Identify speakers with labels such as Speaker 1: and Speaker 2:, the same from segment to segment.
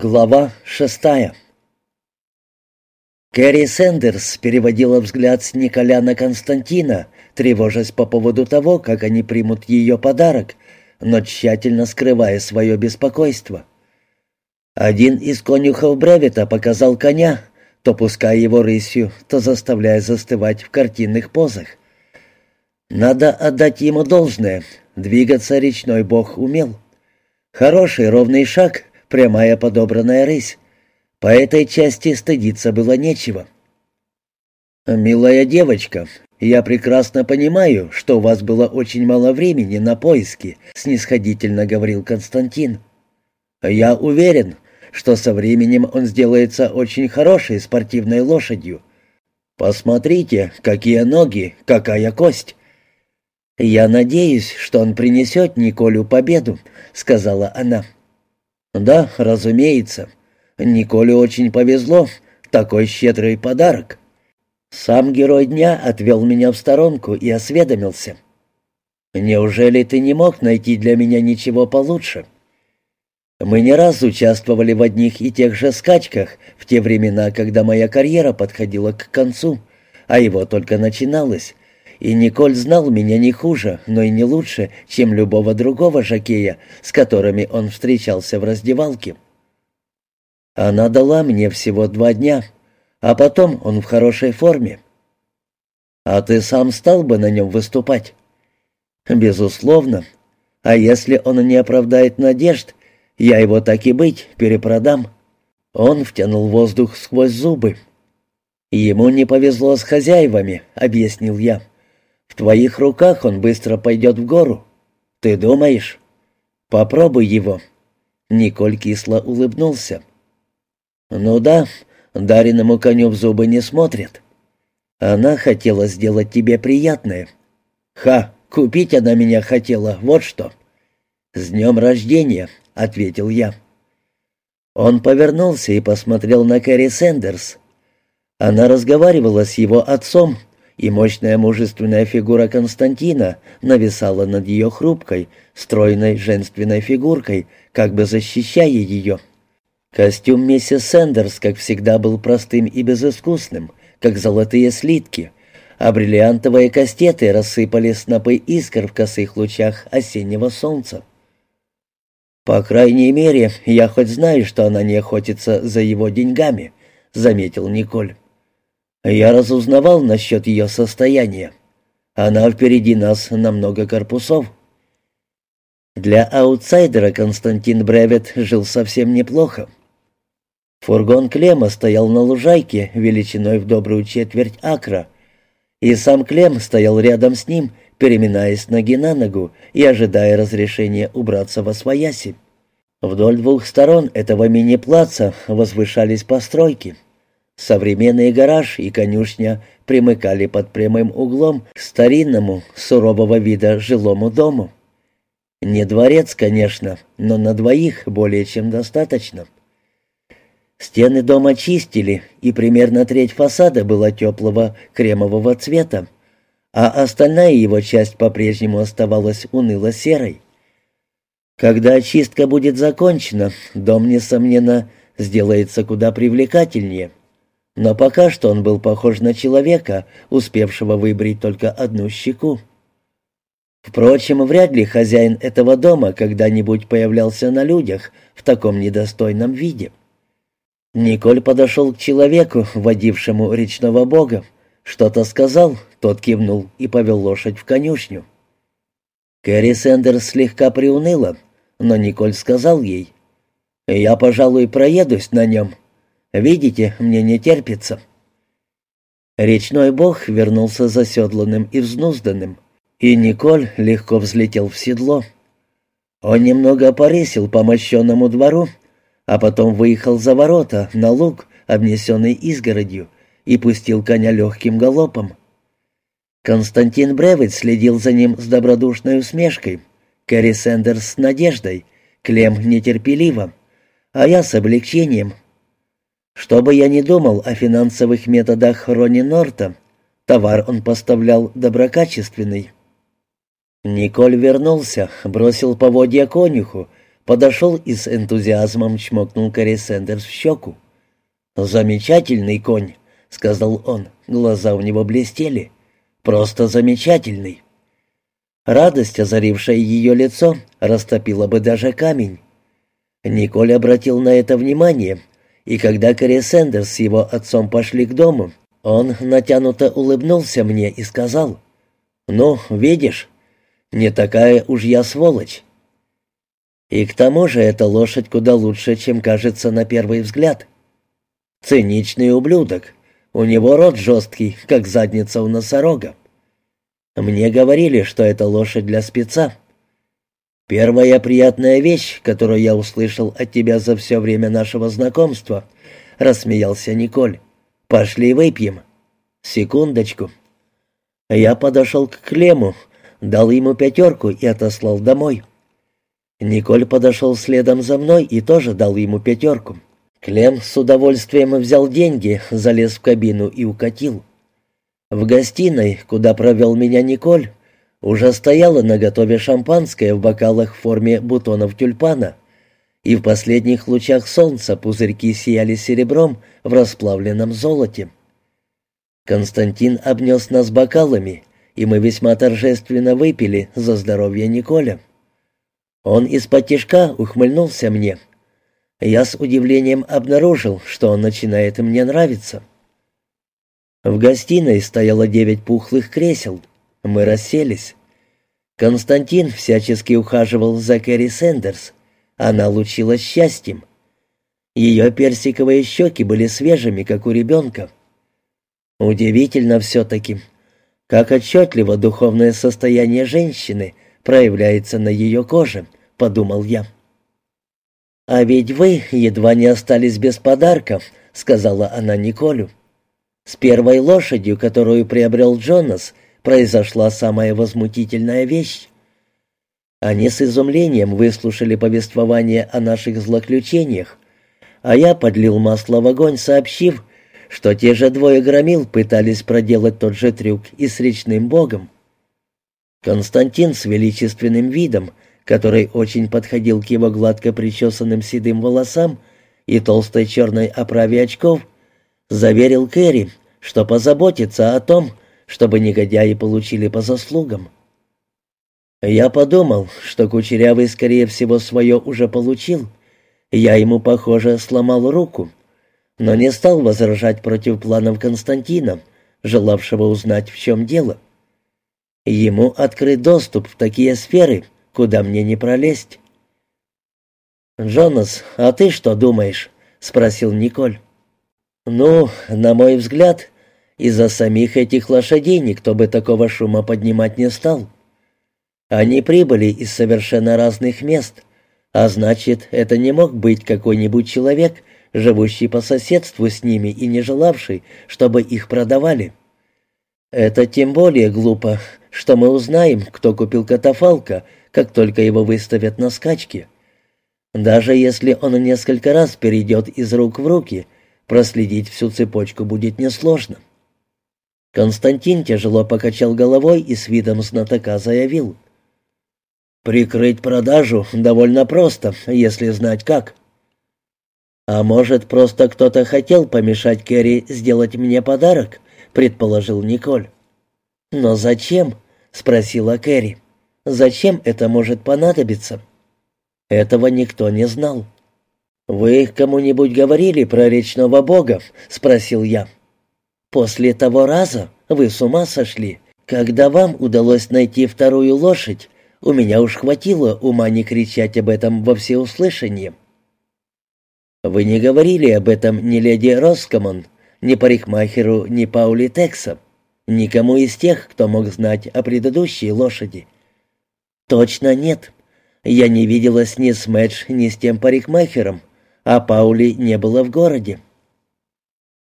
Speaker 1: Глава шестая Кэрри Сэндерс переводила взгляд с Николя на Константина, тревожась по поводу того, как они примут ее подарок, но тщательно скрывая свое беспокойство. Один из конюхов Бревета показал коня, то пуская его рысью, то заставляя застывать в картинных позах. Надо отдать ему должное, двигаться речной бог умел. Хороший ровный шаг, прямая подобранная рысь. По этой части стыдиться было нечего. «Милая девочка, я прекрасно понимаю, что у вас было очень мало времени на поиски», — снисходительно говорил Константин. «Я уверен, что со временем он сделается очень хорошей спортивной лошадью. Посмотрите, какие ноги, какая кость». «Я надеюсь, что он принесет Николю победу», — сказала она. «Да, разумеется. Николе очень повезло. Такой щедрый подарок». Сам герой дня отвел меня в сторонку и осведомился. «Неужели ты не мог найти для меня ничего получше?» Мы не раз участвовали в одних и тех же скачках в те времена, когда моя карьера подходила к концу, а его только начиналась, и Николь знал меня не хуже, но и не лучше, чем любого другого жакея, с которыми он встречался в раздевалке. Она дала мне всего два дня, а потом он в хорошей форме. А ты сам стал бы на нем выступать? Безусловно. А если он не оправдает надежд, я его так и быть перепродам. Он втянул воздух сквозь зубы. Ему не повезло с хозяевами, объяснил я. В твоих руках он быстро пойдет в гору. Ты думаешь? Попробуй его». Николь кисло улыбнулся. «Ну да, дареному коню в зубы не смотрят. Она хотела сделать тебе приятное. Ха, купить она меня хотела, вот что». «С днем рождения», — ответил я. Он повернулся и посмотрел на Кэрри Сэндерс. Она разговаривала с его отцом, и мощная мужественная фигура Константина нависала над ее хрупкой, стройной женственной фигуркой, как бы защищая ее. Костюм миссис Сэндерс, как всегда, был простым и безыскусным, как золотые слитки, а бриллиантовые кастеты рассыпали снопы искр в косых лучах осеннего солнца. «По крайней мере, я хоть знаю, что она не охотится за его деньгами», — заметил Николь. Я разузнавал насчет ее состояния. Она впереди нас на много корпусов. Для аутсайдера Константин Бревет жил совсем неплохо. Фургон Клема стоял на лужайке величиной в добрую четверть акра, и сам Клем стоял рядом с ним, переминаясь ноги на ногу и ожидая разрешения убраться во свояси. Вдоль двух сторон этого мини-плаца возвышались постройки — Современный гараж и конюшня примыкали под прямым углом к старинному, сурового вида жилому дому. Не дворец, конечно, но на двоих более чем достаточно. Стены дома чистили, и примерно треть фасада была теплого кремового цвета, а остальная его часть по-прежнему оставалась уныло-серой. Когда очистка будет закончена, дом, несомненно, сделается куда привлекательнее — но пока что он был похож на человека, успевшего выбрить только одну щеку. Впрочем, вряд ли хозяин этого дома когда-нибудь появлялся на людях в таком недостойном виде. Николь подошел к человеку, водившему речного бога. Что-то сказал, тот кивнул и повел лошадь в конюшню. Кэрри Сэндерс слегка приуныла, но Николь сказал ей, «Я, пожалуй, проедусь на нем, Видите, мне не терпится». Речной бог вернулся заседланным и взнузданным, и Николь легко взлетел в седло. Он немного порысил по мощенному двору, а потом выехал за ворота на луг, обнесенный изгородью, и пустил коня легким галопом. Константин Бревит следил за ним с добродушной усмешкой, Кэрри Сэндерс с надеждой, Клем нетерпеливо, а я с облегчением — что бы я ни думал о финансовых методах Ронни Норта, товар он поставлял доброкачественный. Николь вернулся, бросил поводья конюху, подошел и с энтузиазмом чмокнул Кэрри Сэндерс в щеку. «Замечательный конь», — сказал он, глаза у него блестели. «Просто замечательный». Радость, озарившая ее лицо, растопила бы даже камень. Николь обратил на это внимание, и когда Кэрри Сэндерс с его отцом пошли к дому, он натянуто улыбнулся мне и сказал, «Ну, видишь, не такая уж я сволочь». И к тому же эта лошадь куда лучше, чем кажется на первый взгляд. Циничный ублюдок. У него рот жесткий, как задница у носорога. Мне говорили, что это лошадь для спеца. Первая приятная вещь, которую я услышал от тебя за все время нашего знакомства, рассмеялся Николь. Пошли выпьем. Секундочку. Я подошел к Клему, дал ему пятерку и отослал домой. Николь подошел следом за мной и тоже дал ему пятерку. Клем с удовольствием взял деньги, залез в кабину и укатил. В гостиной, куда провел меня Николь, уже стояло наготове шампанское в бокалах в форме бутонов тюльпана, и в последних лучах солнца пузырьки сияли серебром в расплавленном золоте. Константин обнес нас бокалами, и мы весьма торжественно выпили за здоровье Николя. Он из-под тишка ухмыльнулся мне. Я с удивлением обнаружил, что он начинает мне нравиться. В гостиной стояло девять пухлых кресел. Мы расселись. Константин всячески ухаживал за Кэрри Сэндерс. Она лучилась счастьем. Ее персиковые щеки были свежими, как у ребенка. Удивительно все-таки, как отчетливо духовное состояние женщины проявляется на ее коже, подумал я. «А ведь вы едва не остались без подарков», — сказала она Николю. С первой лошадью, которую приобрел Джонас, произошла самая возмутительная вещь. Они с изумлением выслушали повествование о наших злоключениях, а я подлил масло в огонь, сообщив, что те же двое громил пытались проделать тот же трюк и с речным богом. Константин с величественным видом, который очень подходил к его гладко причесанным седым волосам и толстой черной оправе очков, заверил Кэрри, что позаботится о том, чтобы негодяи получили по заслугам. Я подумал, что Кучерявый, скорее всего, свое уже получил. Я ему, похоже, сломал руку, но не стал возражать против планов Константина, желавшего узнать, в чем дело. Ему открыт доступ в такие сферы, куда мне не пролезть. «Джонас, а ты что думаешь?» — спросил Николь. «Ну, на мой взгляд, из-за самих этих лошадей никто бы такого шума поднимать не стал. Они прибыли из совершенно разных мест, а значит, это не мог быть какой-нибудь человек, живущий по соседству с ними и не желавший, чтобы их продавали. Это тем более глупо, что мы узнаем, кто купил катафалка, как только его выставят на скачке. Даже если он несколько раз перейдет из рук в руки — Проследить всю цепочку будет несложно. Константин тяжело покачал головой и с видом знатока заявил. «Прикрыть продажу довольно просто, если знать как». «А может, просто кто-то хотел помешать Керри сделать мне подарок?» — предположил Николь. «Но зачем?» — спросила Кэрри. «Зачем это может понадобиться?» Этого никто не знал. «Вы кому-нибудь говорили про речного бога?» — спросил я. «После того раза вы с ума сошли. Когда вам удалось найти вторую лошадь, у меня уж хватило ума не кричать об этом во всеуслышание». «Вы не говорили об этом ни леди Роскомон, ни парикмахеру, ни Паули Текса, никому из тех, кто мог знать о предыдущей лошади?» «Точно нет. Я не виделась ни с Мэдж, ни с тем парикмахером, а Паули не было в городе.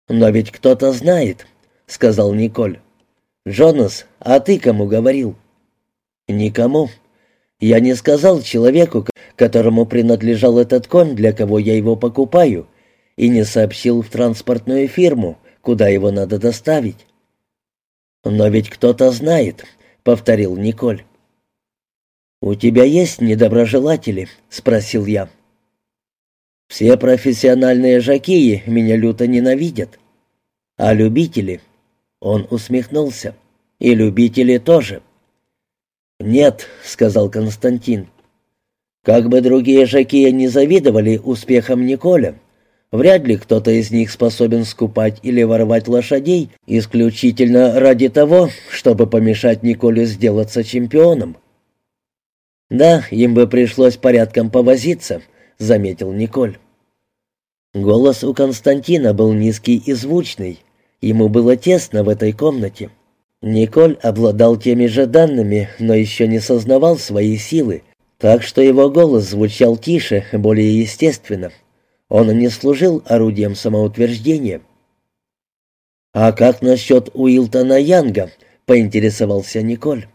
Speaker 1: «Но ведь кто-то знает», — сказал Николь. «Джонас, а ты кому говорил?» «Никому. Я не сказал человеку, которому принадлежал этот конь, для кого я его покупаю, и не сообщил в транспортную фирму, куда его надо доставить». «Но ведь кто-то знает», — повторил Николь. «У тебя есть недоброжелатели?» — спросил я. «Все профессиональные жакеи меня люто ненавидят. А любители?» Он усмехнулся. «И любители тоже». «Нет», — сказал Константин. «Как бы другие жакеи не завидовали успехам Николя, вряд ли кто-то из них способен скупать или воровать лошадей исключительно ради того, чтобы помешать Николю сделаться чемпионом». «Да, им бы пришлось порядком повозиться», — заметил Николь. Голос у Константина был низкий и звучный. Ему было тесно в этой комнате. Николь обладал теми же данными, но еще не сознавал своей силы, так что его голос звучал тише, более естественно. Он не служил орудием самоутверждения. «А как насчет Уилтона Янга?» — поинтересовался Николь.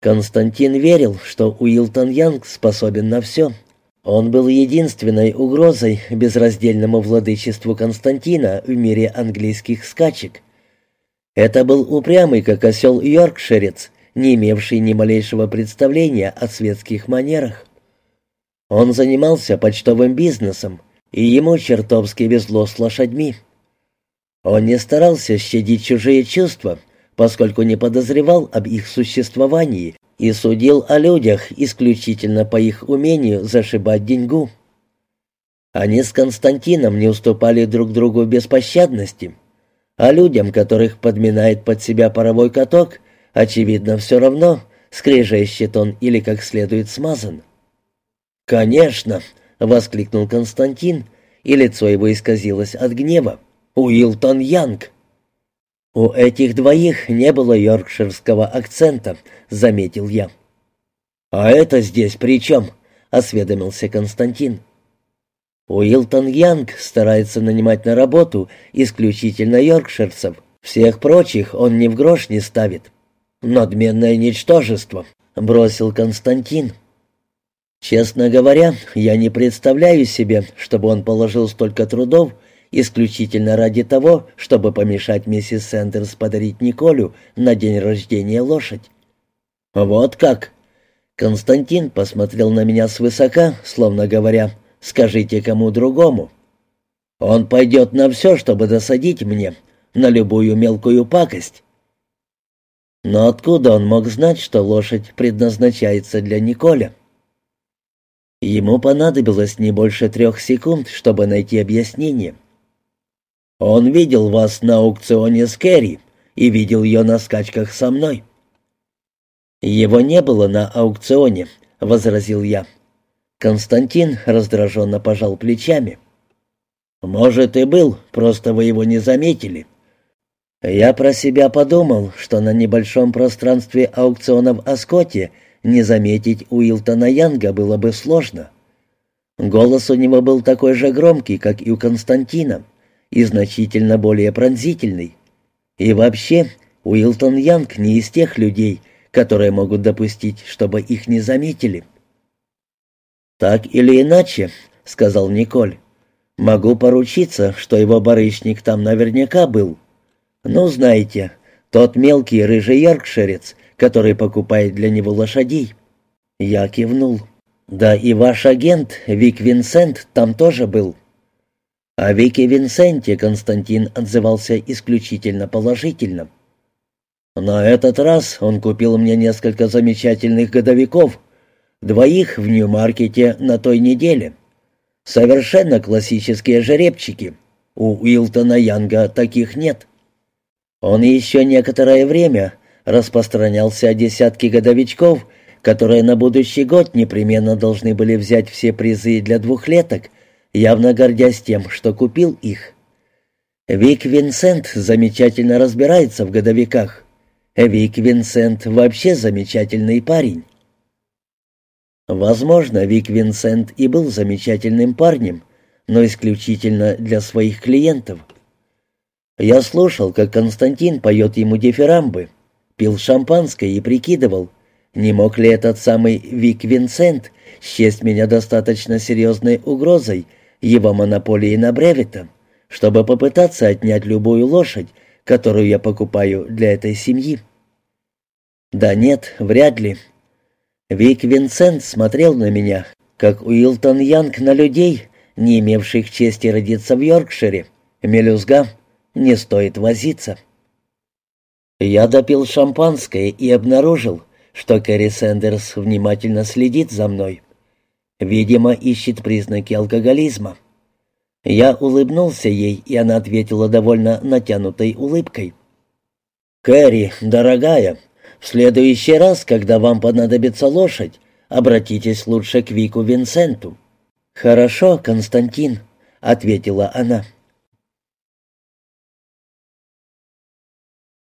Speaker 1: Константин верил, что Уилтон Янг способен на все. Он был единственной угрозой безраздельному владычеству Константина в мире английских скачек. Это был упрямый, как осел Йоркширец, не имевший ни малейшего представления о светских манерах. Он занимался почтовым бизнесом, и ему чертовски везло с лошадьми. Он не старался щадить чужие чувства, поскольку не подозревал об их существовании и судил о людях исключительно по их умению зашибать деньгу. Они с Константином не уступали друг другу беспощадности, а людям, которых подминает под себя паровой каток, очевидно, все равно, скрежещет он или как следует смазан. «Конечно!» — воскликнул Константин, и лицо его исказилось от гнева. «Уилтон Янг!» «У этих двоих не было йоркширского акцента», — заметил я. «А это здесь при чем?» — осведомился Константин. Уилтон Янг старается нанимать на работу исключительно йоркширцев. Всех прочих он ни в грош не ставит. «Надменное ничтожество», — бросил Константин. «Честно говоря, я не представляю себе, чтобы он положил столько трудов исключительно ради того, чтобы помешать миссис Сэндерс подарить Николю на день рождения лошадь. «Вот как!» Константин посмотрел на меня свысока, словно говоря, «Скажите кому другому». «Он пойдет на все, чтобы досадить мне, на любую мелкую пакость». Но откуда он мог знать, что лошадь предназначается для Николя? Ему понадобилось не больше трех секунд, чтобы найти объяснение — он видел вас на аукционе с Кэрри и видел ее на скачках со мной». «Его не было на аукционе», — возразил я. Константин раздраженно пожал плечами. «Может, и был, просто вы его не заметили». Я про себя подумал, что на небольшом пространстве аукциона в Аскоте не заметить Уилтона Янга было бы сложно. Голос у него был такой же громкий, как и у Константина и значительно более пронзительный. И вообще, Уилтон Янг не из тех людей, которые могут допустить, чтобы их не заметили. «Так или иначе», — сказал Николь, — «могу поручиться, что его барышник там наверняка был. Ну, знаете, тот мелкий рыжий яркшерец, который покупает для него лошадей». Я кивнул. «Да и ваш агент, Вик Винсент, там тоже был». О Вике Винсенте Константин отзывался исключительно положительно. На этот раз он купил мне несколько замечательных годовиков, двоих в Нью-Маркете на той неделе. Совершенно классические жеребчики. У Уилтона Янга таких нет. Он еще некоторое время распространялся о десятке годовичков, которые на будущий год непременно должны были взять все призы для двухлеток, явно гордясь тем, что купил их. Вик Винсент замечательно разбирается в годовиках. Вик Винсент вообще замечательный парень. Возможно, Вик Винсент и был замечательным парнем, но исключительно для своих клиентов. Я слушал, как Константин поет ему дифирамбы, пил шампанское и прикидывал, не мог ли этот самый Вик Винсент счесть меня достаточно серьезной угрозой его монополии на Бревита, чтобы попытаться отнять любую лошадь, которую я покупаю для этой семьи. Да нет, вряд ли. Вик Винсент смотрел на меня, как Уилтон Янг на людей, не имевших чести родиться в Йоркшире. Мелюзга, не стоит возиться. Я допил шампанское и обнаружил, что Кэрри Сэндерс внимательно следит за мной. Видимо, ищет признаки алкоголизма. Я улыбнулся ей, и она ответила довольно натянутой улыбкой. «Кэрри, дорогая, в следующий раз, когда вам понадобится лошадь, обратитесь лучше к Вику Винсенту». «Хорошо, Константин», — ответила она.